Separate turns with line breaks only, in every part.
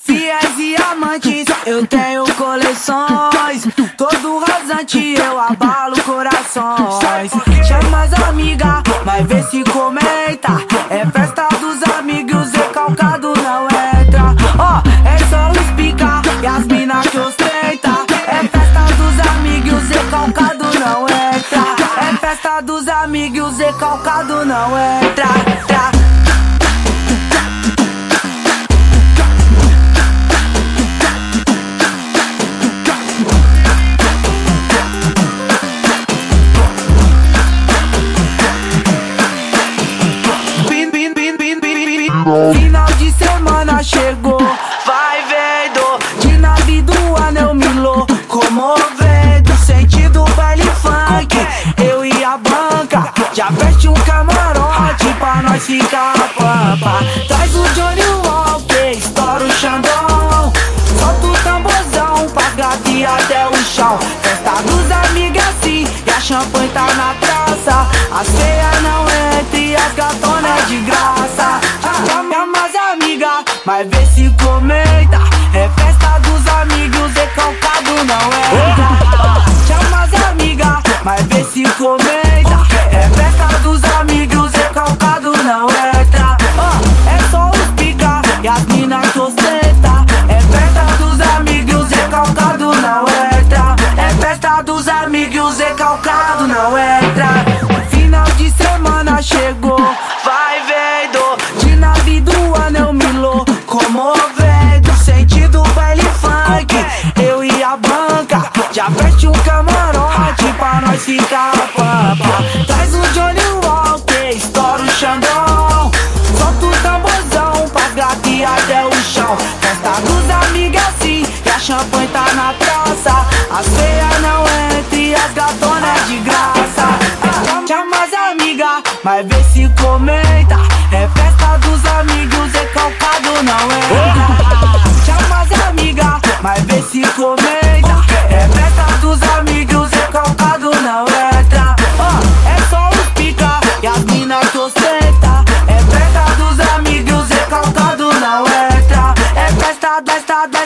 Fiéis e amantes, eu tenho coleções. Todo rasante eu abalo corações. Chama as amigas, mas vê se comenta. É festa dos amigos, e calcado não entra. Ó, oh, é só os pica e as mina que ostenta. É festa dos amigos, e calcado não entra. É festa dos amigos, e calcado não entra. Final de semana chegou, vai vendo De nave do anel Milo Comovendo, sentido baile funk. Eu e a banca, já veste um camarote Pra nós ficar pampa. Traz o Johnny Walker, estoura o Xandão. Solta o tamborzão, pra grave até o chão. Festa dos amigos assim, e a champanhe tá na mas vê se comenta. É festa dos amigos, é calcado, não é? Chama as amigas, mas vê se comenta. É festa dos amigos, é calcado, não é? É só os pica Já veste um camarote pra nós ficar papa Traz o Johnny Walker, estoura o Xandão. Solta o tamborzão pra grave até o chão. Festa dos amigos assim, e a champanhe tá na praça. A ceia não entre, as gatonas de graça. Chama as amigas, mas vê se comenta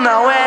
Não entra